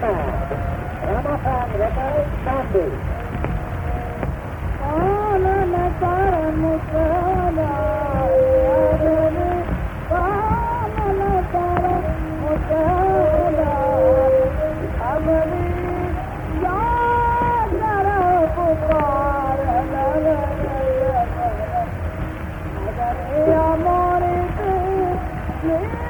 Ramapan. Ramapan Rekai Sandi. Ala Nakara Mutala. Adani Kala Mutala. Tu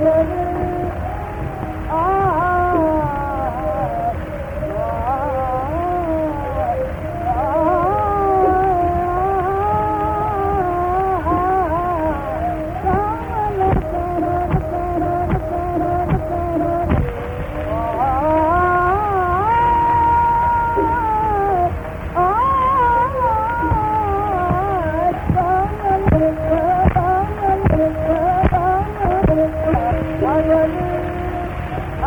Thank you.